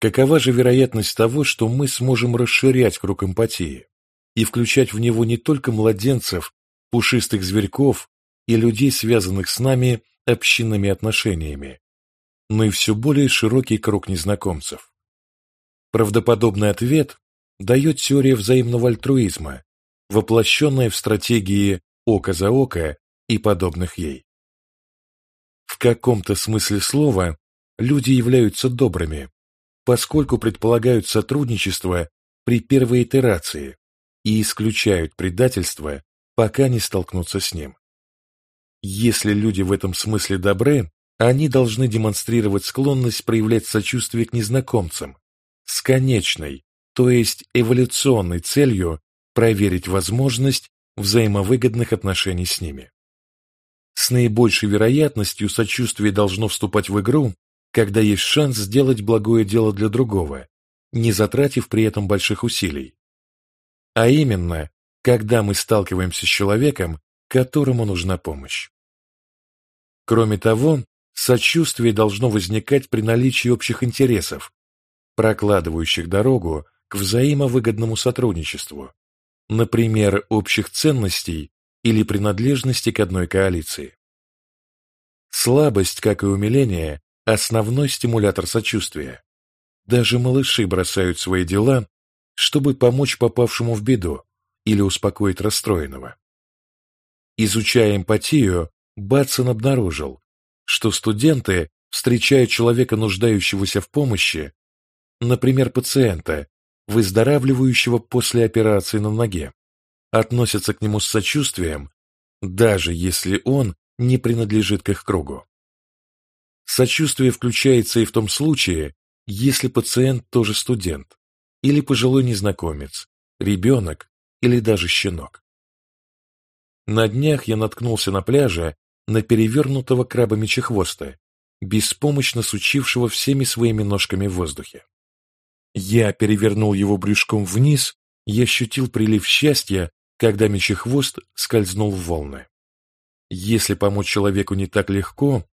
Какова же вероятность того, что мы сможем расширять круг эмпатии и включать в него не только младенцев, пушистых зверьков и людей, связанных с нами общинными отношениями, но и все более широкий круг незнакомцев? Правдоподобный ответ дает теория взаимного альтруизма, воплощенная в стратегии «око за око» и подобных ей. В каком-то смысле слова люди являются добрыми, поскольку предполагают сотрудничество при первой итерации и исключают предательство, пока не столкнутся с ним. Если люди в этом смысле добры, они должны демонстрировать склонность проявлять сочувствие к незнакомцам с конечной, то есть эволюционной целью проверить возможность взаимовыгодных отношений с ними. С наибольшей вероятностью сочувствие должно вступать в игру, когда есть шанс сделать благое дело для другого, не затратив при этом больших усилий. А именно, когда мы сталкиваемся с человеком, которому нужна помощь. Кроме того, сочувствие должно возникать при наличии общих интересов, прокладывающих дорогу к взаимовыгодному сотрудничеству, например, общих ценностей или принадлежности к одной коалиции. Слабость, как и умиление, основной стимулятор сочувствия. Даже малыши бросают свои дела, чтобы помочь попавшему в беду или успокоить расстроенного. Изучая эмпатию, Батсон обнаружил, что студенты встречают человека, нуждающегося в помощи, например, пациента, выздоравливающего после операции на ноге, относятся к нему с сочувствием, даже если он не принадлежит к их кругу. Сочувствие включается и в том случае, если пациент тоже студент, или пожилой незнакомец, ребенок или даже щенок. На днях я наткнулся на пляже на перевернутого краба мечехвоста, беспомощно сучившего всеми своими ножками в воздухе. Я перевернул его брюшком вниз и ощутил прилив счастья, когда мечехвост скользнул в волны. Если помочь человеку не так легко,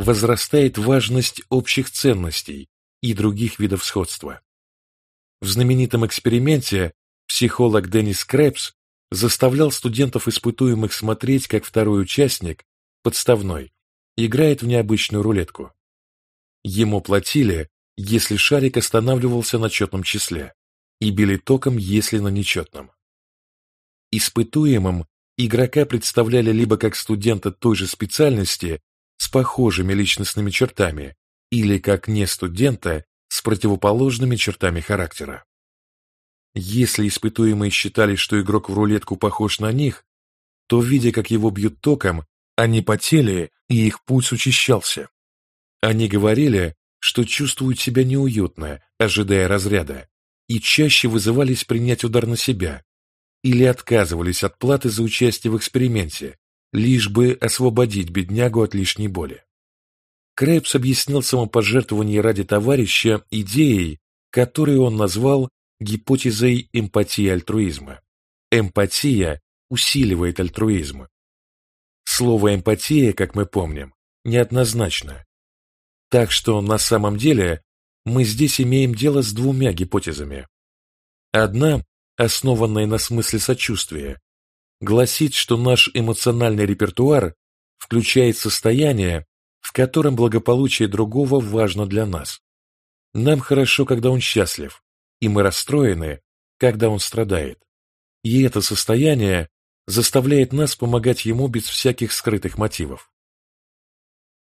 возрастает важность общих ценностей и других видов сходства. В знаменитом эксперименте психолог Деннис Крэпс заставлял студентов-испытуемых смотреть, как второй участник, подставной, играет в необычную рулетку. Ему платили, если шарик останавливался на четном числе, и били током, если на нечетном. Испытуемым игрока представляли либо как студента той же специальности, похожими личностными чертами или как не студента с противоположными чертами характера. Если испытуемые считали, что игрок в рулетку похож на них, то, видя, как его бьют током, они потели, и их пульс учащался. Они говорили, что чувствуют себя неуютно, ожидая разряда, и чаще вызывались принять удар на себя или отказывались от платы за участие в эксперименте, лишь бы освободить беднягу от лишней боли. Крэпс объяснил самопожертвование ради товарища идеей, которую он назвал гипотезой эмпатии альтруизма. Эмпатия усиливает альтруизм. Слово «эмпатия», как мы помним, неоднозначно. Так что на самом деле мы здесь имеем дело с двумя гипотезами. Одна, основанная на смысле сочувствия, гласит, что наш эмоциональный репертуар включает состояние, в котором благополучие другого важно для нас. Нам хорошо, когда он счастлив, и мы расстроены, когда он страдает. И это состояние заставляет нас помогать ему без всяких скрытых мотивов.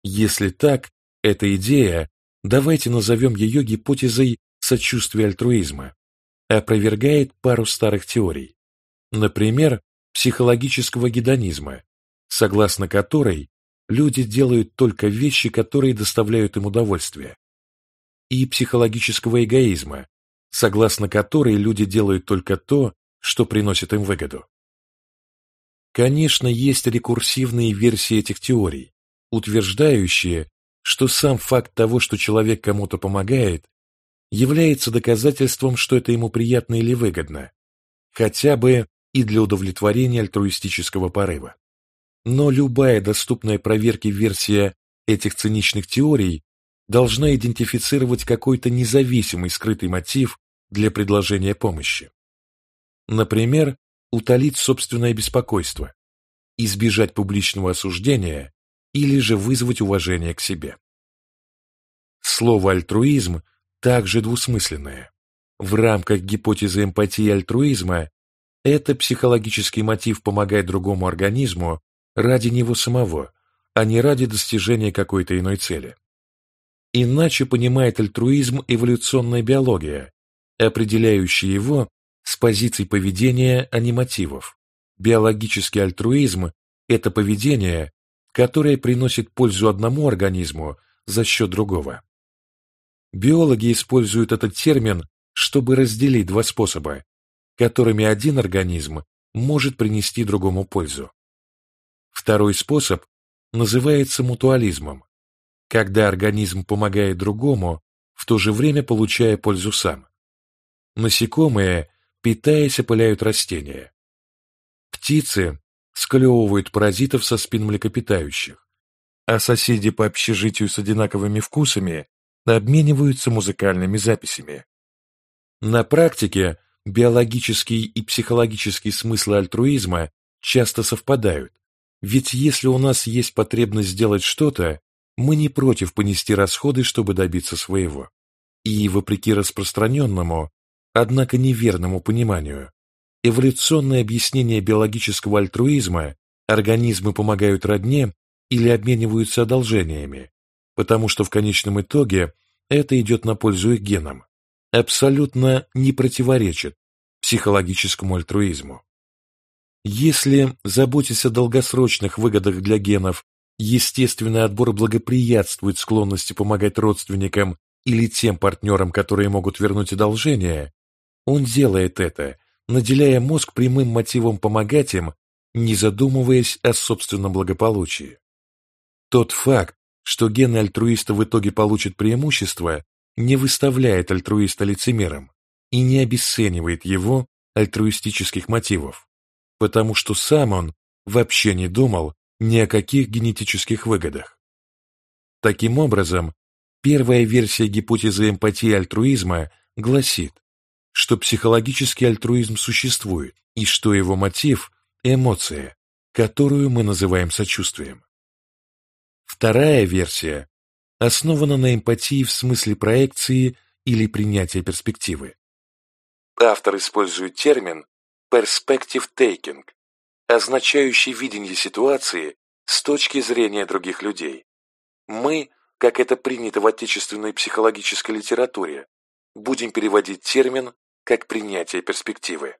Если так, эта идея, давайте назовем ее гипотезой сочувствия альтруизма, опровергает пару старых теорий. Например, психологического гедонизма, согласно которой люди делают только вещи, которые доставляют им удовольствие, и психологического эгоизма, согласно которой люди делают только то, что приносит им выгоду. Конечно, есть рекурсивные версии этих теорий, утверждающие, что сам факт того, что человек кому-то помогает, является доказательством, что это ему приятно или выгодно, хотя бы и для удовлетворения альтруистического порыва. Но любая доступная проверке версия этих циничных теорий должна идентифицировать какой-то независимый скрытый мотив для предложения помощи. Например, утолить собственное беспокойство, избежать публичного осуждения или же вызвать уважение к себе. Слово «альтруизм» также двусмысленное. В рамках гипотезы эмпатии альтруизма это психологический мотив помогать другому организму ради него самого, а не ради достижения какой-то иной цели. Иначе понимает альтруизм эволюционная биология, определяющая его с позиций поведения, а не мотивов. Биологический альтруизм – это поведение, которое приносит пользу одному организму за счет другого. Биологи используют этот термин, чтобы разделить два способа, которыми один организм может принести другому пользу. Второй способ называется мутуализмом, когда организм помогает другому, в то же время получая пользу сам. Насекомые, питаясь, опыляют растения. Птицы склевывают паразитов со спин млекопитающих, а соседи по общежитию с одинаковыми вкусами обмениваются музыкальными записями. На практике биологический и психологический смыслы альтруизма часто совпадают, ведь если у нас есть потребность сделать что-то, мы не против понести расходы, чтобы добиться своего. И, вопреки распространенному, однако неверному пониманию, эволюционное объяснение биологического альтруизма организмы помогают родне или обмениваются одолжениями, потому что в конечном итоге это идет на пользу их генам, абсолютно не противоречит психологическому альтруизму. Если, заботясь о долгосрочных выгодах для генов, естественный отбор благоприятствует склонности помогать родственникам или тем партнерам, которые могут вернуть одолжение, он делает это, наделяя мозг прямым мотивом помогать им, не задумываясь о собственном благополучии. Тот факт, что гены альтруиста в итоге получат преимущество, не выставляет альтруиста лицемером и не обесценивает его альтруистических мотивов, потому что сам он вообще не думал ни о каких генетических выгодах. Таким образом, первая версия гипотезы эмпатии альтруизма гласит, что психологический альтруизм существует и что его мотив – эмоция, которую мы называем сочувствием. Вторая версия основана на эмпатии в смысле проекции или принятия перспективы. Автор использует термин «perspective taking», означающий видение ситуации с точки зрения других людей. Мы, как это принято в отечественной психологической литературе, будем переводить термин как принятие перспективы.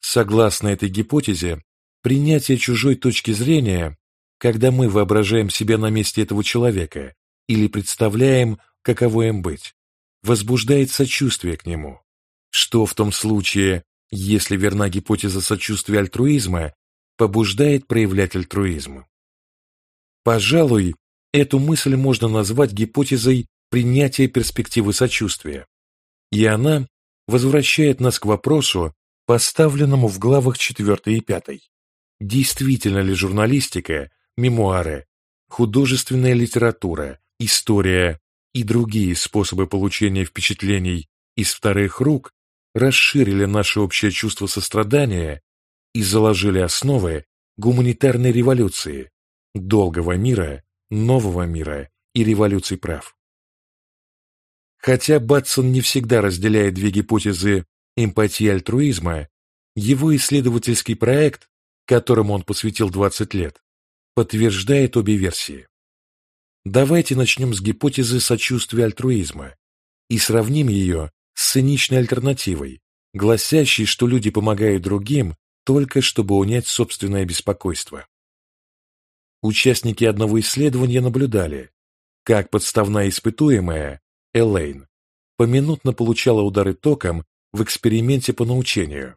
Согласно этой гипотезе, принятие чужой точки зрения, когда мы воображаем себя на месте этого человека или представляем, каково им быть, возбуждает сочувствие к нему, что в том случае, если верна гипотеза сочувствия альтруизма, побуждает проявлять альтруизм. Пожалуй, эту мысль можно назвать гипотезой принятия перспективы сочувствия, и она возвращает нас к вопросу, поставленному в главах 4 и 5. Действительно ли журналистика, мемуары, художественная литература, история и другие способы получения впечатлений из вторых рук расширили наше общее чувство сострадания и заложили основы гуманитарной революции, долгого мира, нового мира и революции прав. Хотя Батсон не всегда разделяет две гипотезы эмпатии и альтруизма, его исследовательский проект, которому он посвятил 20 лет, подтверждает обе версии. Давайте начнем с гипотезы сочувствия альтруизма и сравним ее с циничной альтернативой, гласящей, что люди помогают другим только чтобы унять собственное беспокойство. Участники одного исследования наблюдали, как подставная испытуемая Элейн поминутно получала удары током в эксперименте по научению.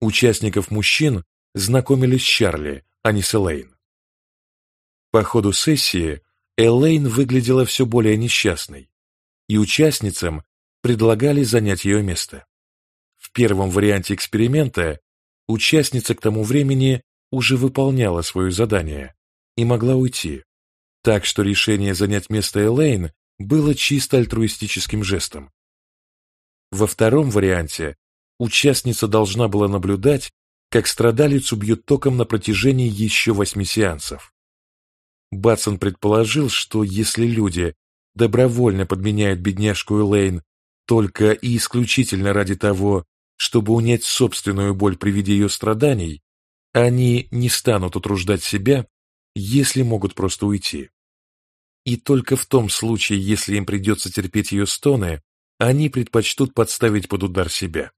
Участников мужчин знакомились с Чарли, а не с Элейн. По ходу сессии Элейн выглядела все более несчастной, и участницам предлагали занять ее место. В первом варианте эксперимента участница к тому времени уже выполняла свое задание и могла уйти, так что решение занять место Элейн было чисто альтруистическим жестом. Во втором варианте участница должна была наблюдать, как страдалицу бьют током на протяжении еще восьми сеансов. Батсон предположил, что если люди добровольно подменяют бедняжку Элейн только и исключительно ради того, чтобы унять собственную боль при виде ее страданий, они не станут утруждать себя, если могут просто уйти. И только в том случае, если им придется терпеть ее стоны, они предпочтут подставить под удар себя.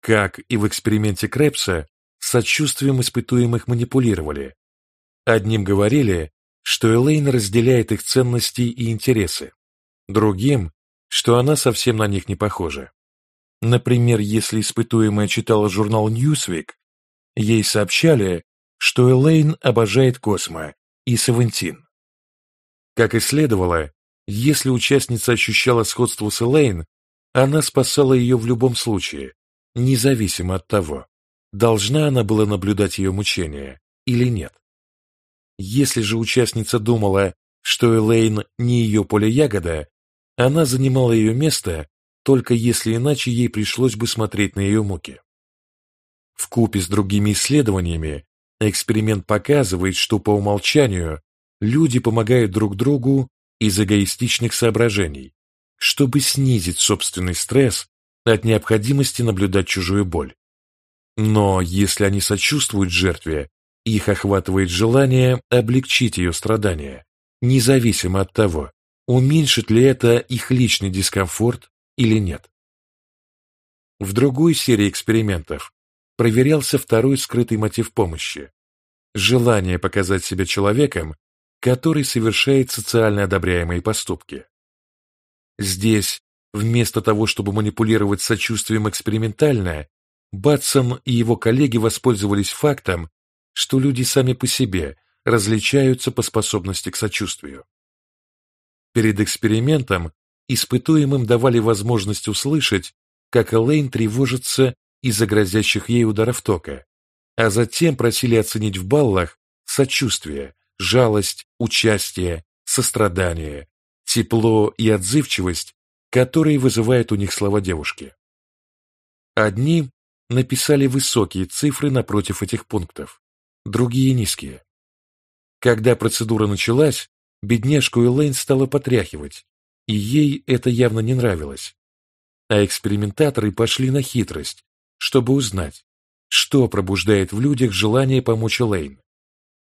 Как и в эксперименте Крепса, сочувствием испытуемых манипулировали. Одним говорили, что Элейн разделяет их ценности и интересы, другим, что она совсем на них не похожа. Например, если испытуемая читала журнал Newsweek, ей сообщали, что Элейн обожает Космо и Савентин. Как и следовало, если участница ощущала сходство с Элейн, она спасала ее в любом случае, независимо от того, должна она была наблюдать ее мучения или нет. Если же участница думала, что Элейн не ее поле ягода, она занимала ее место, только если иначе ей пришлось бы смотреть на ее муки. В купе с другими исследованиями эксперимент показывает, что по умолчанию люди помогают друг другу из эгоистичных соображений, чтобы снизить собственный стресс от необходимости наблюдать чужую боль. Но если они сочувствуют жертве, их охватывает желание облегчить ее страдания, независимо от того, уменьшит ли это их личный дискомфорт или нет. В другой серии экспериментов проверялся второй скрытый мотив помощи – желание показать себя человеком, который совершает социально одобряемые поступки. Здесь, вместо того, чтобы манипулировать сочувствием экспериментально, Батсон и его коллеги воспользовались фактом, что люди сами по себе различаются по способности к сочувствию. Перед экспериментом испытуемым давали возможность услышать, как Элейн тревожится из-за грозящих ей ударов тока, а затем просили оценить в баллах сочувствие, жалость, участие, сострадание, тепло и отзывчивость, которые вызывают у них слова девушки. Одни написали высокие цифры напротив этих пунктов, другие низкие. Когда процедура началась, бедняжку Элейн стала потряхивать, и ей это явно не нравилось. А экспериментаторы пошли на хитрость, чтобы узнать, что пробуждает в людях желание помочь Элейн.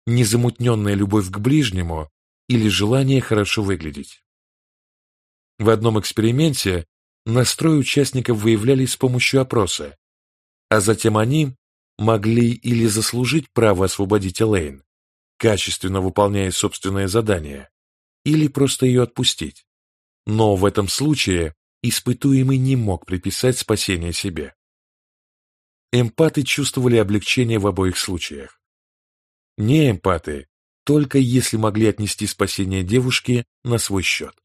Незамутненная любовь к ближнему или желание хорошо выглядеть. В одном эксперименте настрой участников выявляли с помощью опроса, а затем они могли или заслужить право освободить Элейн, качественно выполняя собственное задание, или просто ее отпустить. Но в этом случае испытуемый не мог приписать спасение себе. Эмпаты чувствовали облегчение в обоих случаях. Не эмпаты, только если могли отнести спасение девушки на свой счет.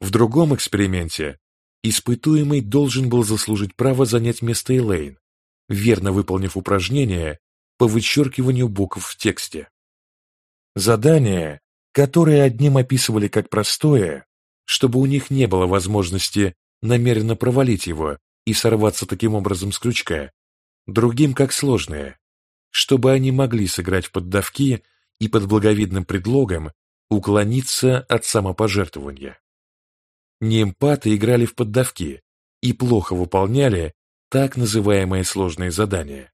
В другом эксперименте испытуемый должен был заслужить право занять место Элейн, верно выполнив упражнение по вычеркиванию букв в тексте. Задание, которое одним описывали как простое, чтобы у них не было возможности намеренно провалить его и сорваться таким образом с крючка, другим как сложное, чтобы они могли сыграть в поддавки и под благовидным предлогом уклониться от самопожертвования. Неэмпаты играли в поддавки и плохо выполняли так называемые сложные задания.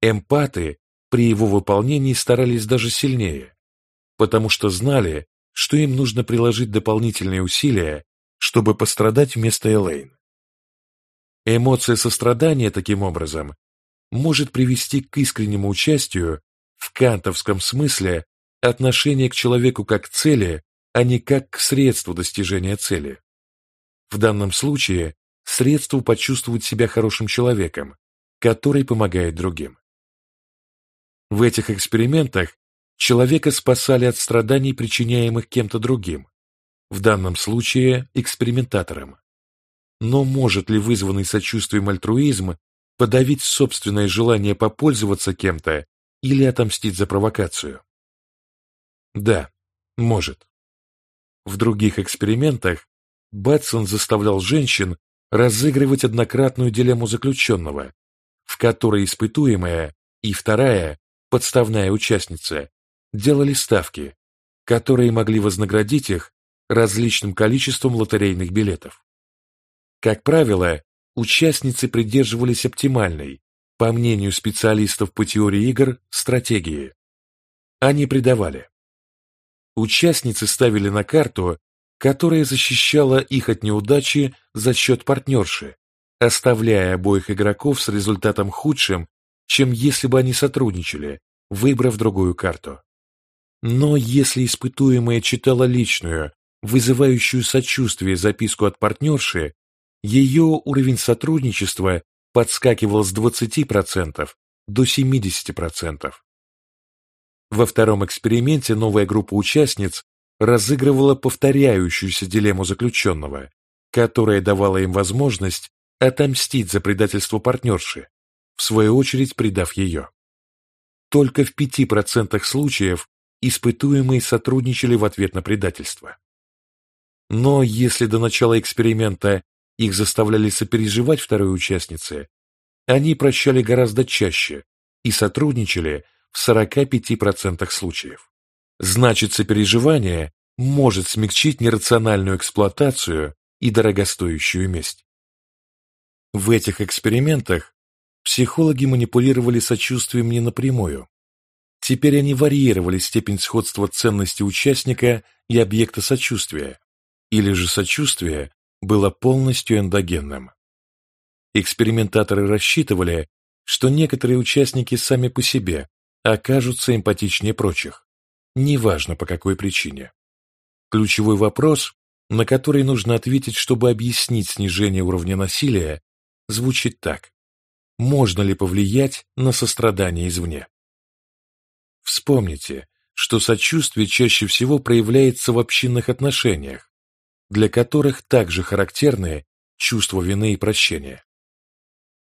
Эмпаты при его выполнении старались даже сильнее, потому что знали, что им нужно приложить дополнительные усилия, чтобы пострадать вместо Элейн. Эмоция сострадания, таким образом, может привести к искреннему участию в кантовском смысле отношение к человеку как к цели, а не как к средству достижения цели. В данном случае средству почувствовать себя хорошим человеком, который помогает другим. В этих экспериментах человека спасали от страданий, причиняемых кем-то другим, в данном случае экспериментатором. Но может ли вызванный сочувствием альтруизм подавить собственное желание попользоваться кем-то или отомстить за провокацию? Да, может. В других экспериментах Батсон заставлял женщин разыгрывать однократную дилемму заключенного, в которой испытуемая и вторая, подставная участница, делали ставки, которые могли вознаградить их различным количеством лотерейных билетов. Как правило, участницы придерживались оптимальной, по мнению специалистов по теории игр, стратегии. Они предавали. Участницы ставили на карту, которая защищала их от неудачи за счет партнерши, оставляя обоих игроков с результатом худшим, чем если бы они сотрудничали, выбрав другую карту. Но если испытуемая читала личную, вызывающую сочувствие записку от партнерши, ее уровень сотрудничества подскакивал с 20% до 70%. Во втором эксперименте новая группа участниц разыгрывала повторяющуюся дилемму заключенного, которая давала им возможность отомстить за предательство партнерши, в свою очередь предав ее. Только в 5% случаев испытуемые сотрудничали в ответ на предательство. Но если до начала эксперимента их заставляли сопереживать второй участнице, они прощали гораздо чаще и сотрудничали в 45% случаев. Значит, сопереживание может смягчить нерациональную эксплуатацию и дорогостоящую месть. В этих экспериментах психологи манипулировали сочувствием не напрямую. Теперь они варьировали степень сходства ценности участника и объекта сочувствия, или же сочувствие было полностью эндогенным. Экспериментаторы рассчитывали, что некоторые участники сами по себе окажутся эмпатичнее прочих, неважно по какой причине. Ключевой вопрос, на который нужно ответить, чтобы объяснить снижение уровня насилия, звучит так. Можно ли повлиять на сострадание извне? Вспомните, что сочувствие чаще всего проявляется в общинных отношениях, для которых также характерны чувство вины и прощения.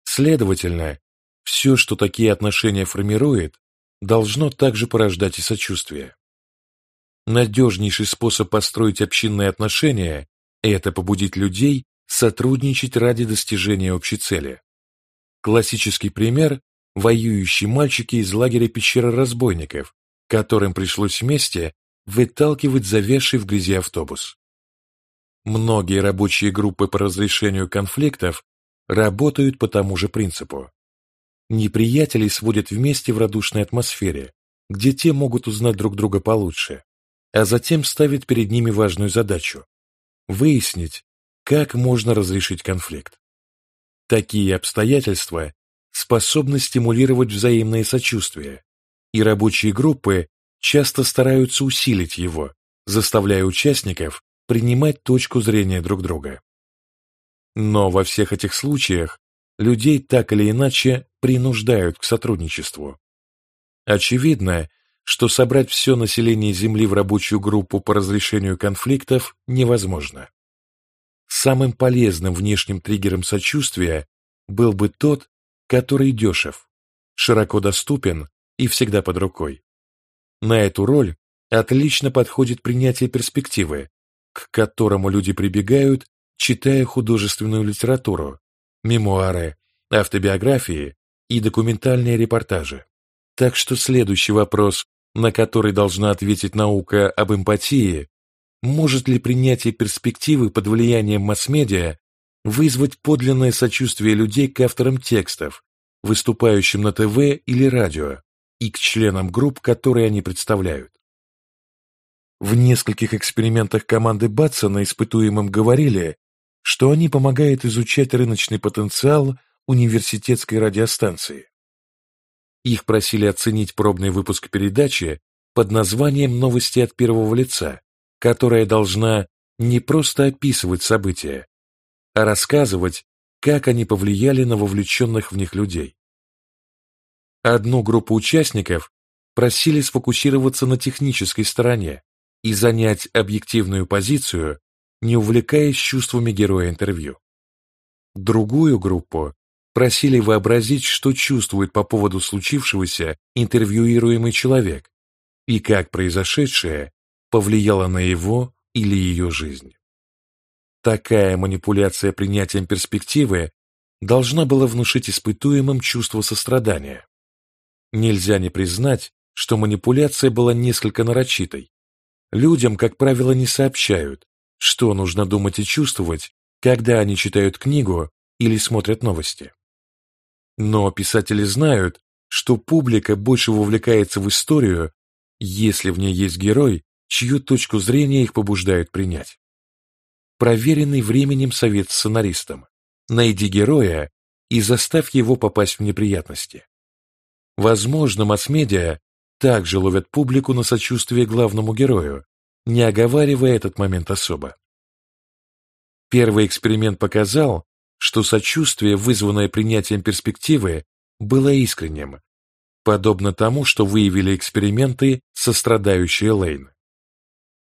Следовательно, все, что такие отношения формирует, должно также порождать и сочувствие. Надежнейший способ построить общинные отношения – это побудить людей сотрудничать ради достижения общей цели. Классический пример – воюющие мальчики из лагеря пещеры разбойников, которым пришлось вместе выталкивать завязший в грязи автобус. Многие рабочие группы по разрешению конфликтов работают по тому же принципу. Неприятелей сводят вместе в радушной атмосфере, где те могут узнать друг друга получше, а затем ставят перед ними важную задачу – выяснить, как можно разрешить конфликт. Такие обстоятельства способны стимулировать взаимное сочувствие, и рабочие группы часто стараются усилить его, заставляя участников принимать точку зрения друг друга. Но во всех этих случаях людей так или иначе принуждают к сотрудничеству. Очевидно, что собрать все население Земли в рабочую группу по разрешению конфликтов невозможно. Самым полезным внешним триггером сочувствия был бы тот, который дешев, широко доступен и всегда под рукой. На эту роль отлично подходит принятие перспективы, к которому люди прибегают читая художественную литературу, мемуары, автобиографии и документальные репортажи. Так что следующий вопрос, на который должна ответить наука об эмпатии, может ли принятие перспективы под влиянием масс-медиа вызвать подлинное сочувствие людей к авторам текстов, выступающим на ТВ или радио, и к членам групп, которые они представляют. В нескольких экспериментах команды Батсона испытуемым говорили, что они помогают изучать рыночный потенциал университетской радиостанции. Их просили оценить пробный выпуск передачи под названием «Новости от первого лица», которая должна не просто описывать события, а рассказывать, как они повлияли на вовлеченных в них людей. Одну группу участников просили сфокусироваться на технической стороне и занять объективную позицию не увлекаясь чувствами героя интервью. Другую группу просили вообразить, что чувствует по поводу случившегося интервьюируемый человек и как произошедшее повлияло на его или ее жизнь. Такая манипуляция принятием перспективы должна была внушить испытуемым чувство сострадания. Нельзя не признать, что манипуляция была несколько нарочитой. Людям, как правило, не сообщают, что нужно думать и чувствовать, когда они читают книгу или смотрят новости. Но писатели знают, что публика больше вовлекается в историю, если в ней есть герой, чью точку зрения их побуждают принять. Проверенный временем совет сценаристам. Найди героя и заставь его попасть в неприятности. Возможно, масс-медиа также ловят публику на сочувствие главному герою, не оговаривая этот момент особо. Первый эксперимент показал, что сочувствие, вызванное принятием перспективы, было искренним, подобно тому, что выявили эксперименты сострадающие Лейн.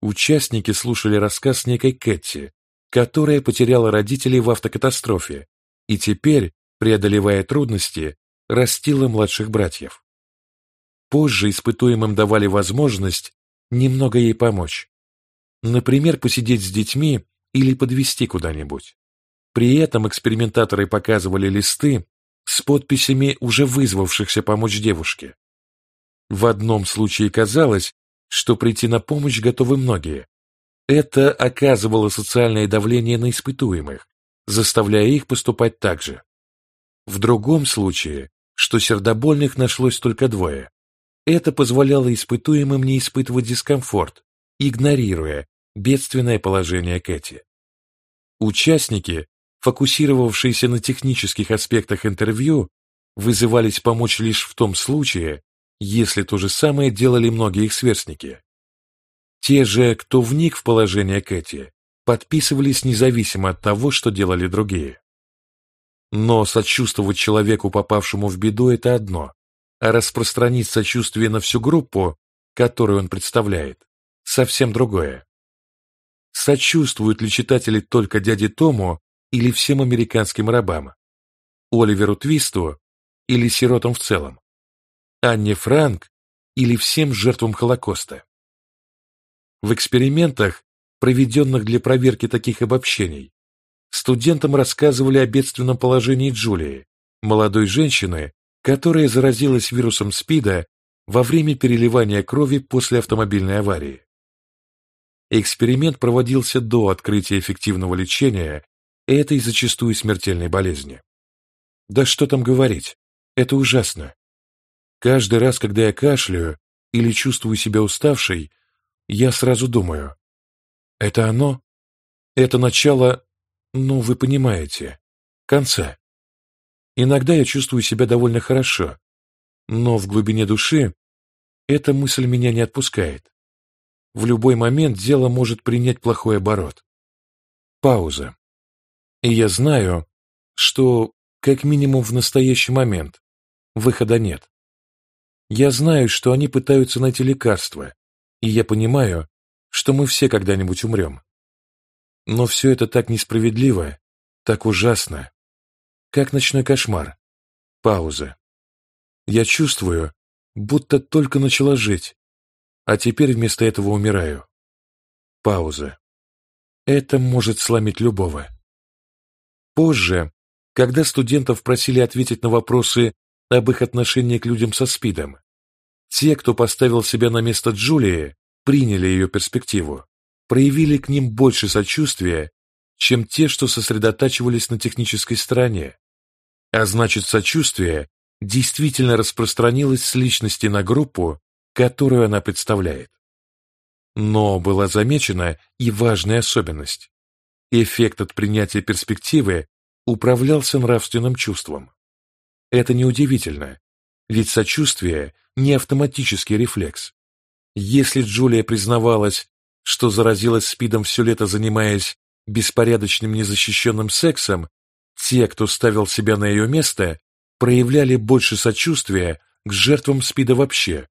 Участники слушали рассказ некой Кэти, которая потеряла родителей в автокатастрофе и теперь, преодолевая трудности, растила младших братьев. Позже испытуемым давали возможность немного ей помочь. Например, посидеть с детьми или подвести куда-нибудь. При этом экспериментаторы показывали листы с подписями уже вызвавшихся помочь девушке. В одном случае казалось, что прийти на помощь готовы многие. Это оказывало социальное давление на испытуемых, заставляя их поступать так же. В другом случае, что сердобольных нашлось только двое, это позволяло испытуемым не испытывать дискомфорт, игнорируя бедственное положение Кэти. Участники, фокусировавшиеся на технических аспектах интервью, вызывались помочь лишь в том случае, если то же самое делали многие их сверстники. Те же, кто вник в положение Кэти, подписывались независимо от того, что делали другие. Но сочувствовать человеку, попавшему в беду, это одно, а распространить сочувствие на всю группу, которую он представляет, совсем другое. Сочувствуют ли читатели только дяде Тому или всем американским рабам, Оливеру Твисту или сиротам в целом, Анне Франк или всем жертвам Холокоста? В экспериментах, проведенных для проверки таких обобщений, студентам рассказывали о бедственном положении Джулии, молодой женщины, которая заразилась вирусом СПИДа во время переливания крови после автомобильной аварии. Эксперимент проводился до открытия эффективного лечения этой зачастую смертельной болезни. Да что там говорить, это ужасно. Каждый раз, когда я кашляю или чувствую себя уставшей, я сразу думаю, это оно? Это начало, ну, вы понимаете, конца. Иногда я чувствую себя довольно хорошо, но в глубине души эта мысль меня не отпускает. В любой момент дело может принять плохой оборот. Пауза. И я знаю, что, как минимум в настоящий момент, выхода нет. Я знаю, что они пытаются найти лекарство, и я понимаю, что мы все когда-нибудь умрем. Но все это так несправедливо, так ужасно, как ночной кошмар. Пауза. Я чувствую, будто только начала жить, а теперь вместо этого умираю. Пауза. Это может сломить любого. Позже, когда студентов просили ответить на вопросы об их отношении к людям со СПИДом, те, кто поставил себя на место Джулии, приняли ее перспективу, проявили к ним больше сочувствия, чем те, что сосредотачивались на технической стороне. А значит, сочувствие действительно распространилось с личности на группу, которую она представляет. Но была замечена и важная особенность. Эффект от принятия перспективы управлялся нравственным чувством. Это неудивительно, ведь сочувствие не автоматический рефлекс. Если Джулия признавалась, что заразилась СПИДом все лето занимаясь беспорядочным незащищенным сексом, те, кто ставил себя на ее место, проявляли больше сочувствия к жертвам СПИДа вообще,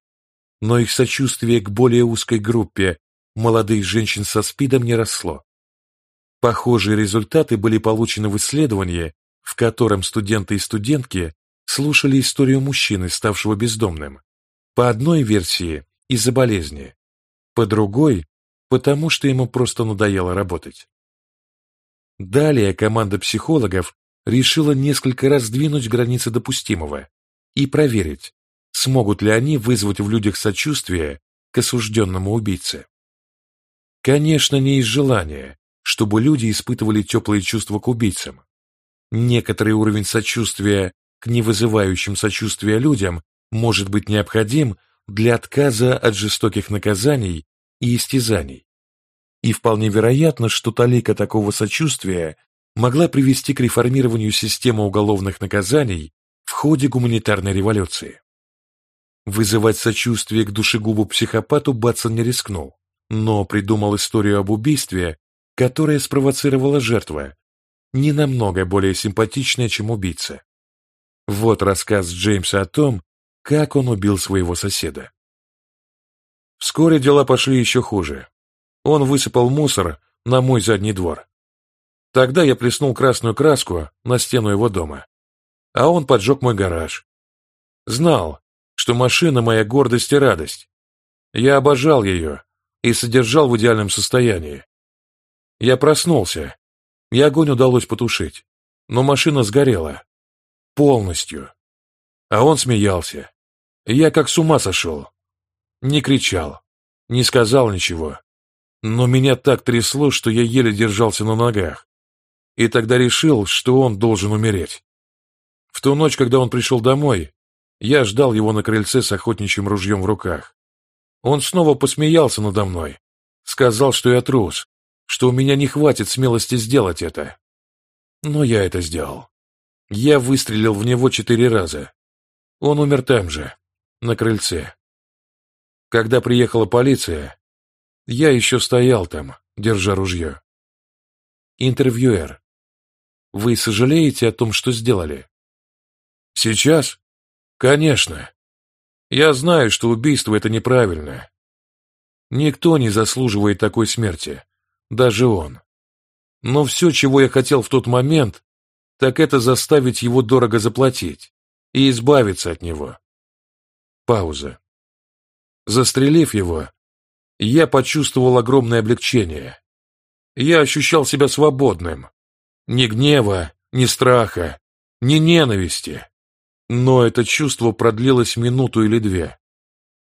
но их сочувствие к более узкой группе молодых женщин со СПИДом не росло. Похожие результаты были получены в исследовании, в котором студенты и студентки слушали историю мужчины, ставшего бездомным. По одной версии – из-за болезни, по другой – потому что ему просто надоело работать. Далее команда психологов решила несколько раз сдвинуть границы допустимого и проверить, смогут ли они вызвать в людях сочувствие к осужденному убийце. Конечно, не из желания, чтобы люди испытывали теплые чувства к убийцам. Некоторый уровень сочувствия к невызывающим сочувствия людям может быть необходим для отказа от жестоких наказаний и истязаний. И вполне вероятно, что талика такого сочувствия могла привести к реформированию системы уголовных наказаний в ходе гуманитарной революции. Вызывать сочувствие к душегубу-психопату Батсон не рискнул, но придумал историю об убийстве, которое спровоцировала жертва, не намного более симпатичная, чем убийца. Вот рассказ Джеймса о том, как он убил своего соседа. Вскоре дела пошли еще хуже. Он высыпал мусор на мой задний двор. Тогда я плеснул красную краску на стену его дома, а он поджег мой гараж. Знал, что машина — моя гордость и радость. Я обожал ее и содержал в идеальном состоянии. Я проснулся, и огонь удалось потушить, но машина сгорела. Полностью. А он смеялся. Я как с ума сошел. Не кричал, не сказал ничего. Но меня так трясло, что я еле держался на ногах. И тогда решил, что он должен умереть. В ту ночь, когда он пришел домой, я ждал его на крыльце с охотничьим ружьем в руках. Он снова посмеялся надо мной, сказал, что я трус, что у меня не хватит смелости сделать это. Но я это сделал. Я выстрелил в него четыре раза. Он умер там же, на крыльце. Когда приехала полиция, я еще стоял там, держа ружье. Интервьюер. Вы сожалеете о том, что сделали? Сейчас? Конечно. Я знаю, что убийство — это неправильно. Никто не заслуживает такой смерти, даже он. Но все, чего я хотел в тот момент, так это заставить его дорого заплатить и избавиться от него. Пауза. Застрелив его, я почувствовал огромное облегчение. Я ощущал себя свободным. Ни гнева, ни страха, ни ненависти. Но это чувство продлилось минуту или две.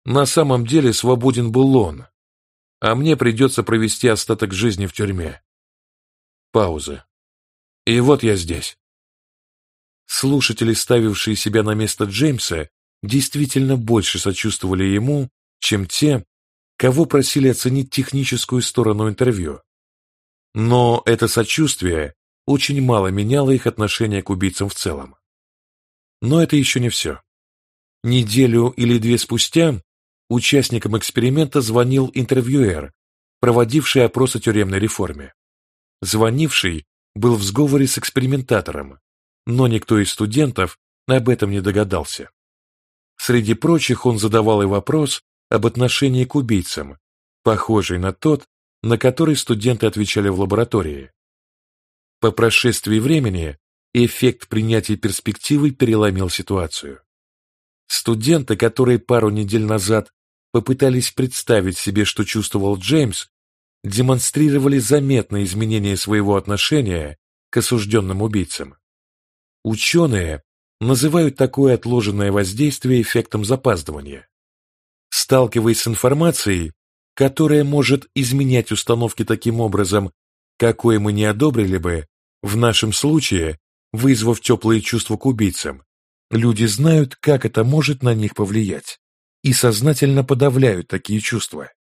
На самом деле свободен был он, а мне придется провести остаток жизни в тюрьме. Пауза. И вот я здесь. Слушатели, ставившие себя на место Джеймса, действительно больше сочувствовали ему, чем те, кого просили оценить техническую сторону интервью. Но это сочувствие очень мало меняло их отношение к убийцам в целом. Но это еще не все. Неделю или две спустя участникам эксперимента звонил интервьюер, проводивший опрос о тюремной реформе. Звонивший был в сговоре с экспериментатором, но никто из студентов об этом не догадался. Среди прочих он задавал и вопрос об отношении к убийцам, похожий на тот, на который студенты отвечали в лаборатории. По прошествии времени эффект принятия перспективы переломил ситуацию. Студенты, которые пару недель назад попытались представить себе, что чувствовал Джеймс, демонстрировали заметные изменения своего отношения к осужденным убийцам. Ученые называют такое отложенное воздействие эффектом запаздывания. Сталкиваясь с информацией, которая может изменять установки таким образом, какой мы не одобрили бы, в нашем случае, вызвав теплые чувства к убийцам, люди знают, как это может на них повлиять, и сознательно подавляют такие чувства.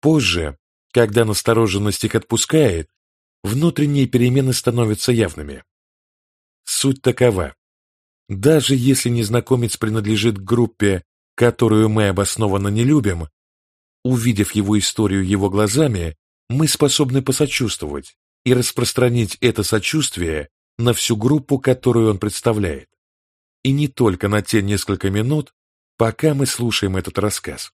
Позже, когда настороженность их отпускает, внутренние перемены становятся явными. Суть такова. Даже если незнакомец принадлежит к группе, которую мы обоснованно не любим, увидев его историю его глазами, мы способны посочувствовать и распространить это сочувствие на всю группу, которую он представляет. И не только на те несколько минут, пока мы слушаем этот рассказ.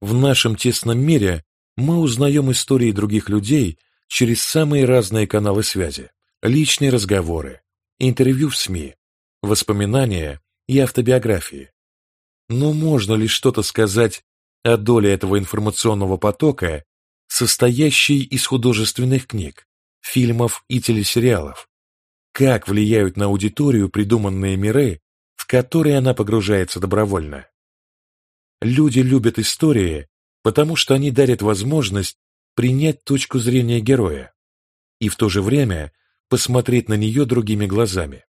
В нашем тесном мире мы узнаем истории других людей через самые разные каналы связи личные разговоры, интервью в СМИ, воспоминания и автобиографии. Но можно ли что-то сказать а доля этого информационного потока, состоящий из художественных книг, фильмов и телесериалов. Как влияют на аудиторию придуманные миры, в которые она погружается добровольно. Люди любят истории, потому что они дарят возможность принять точку зрения героя и в то же время посмотреть на нее другими глазами,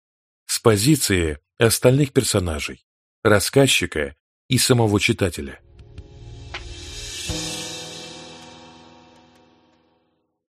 с позиции остальных персонажей, рассказчика и самого читателя.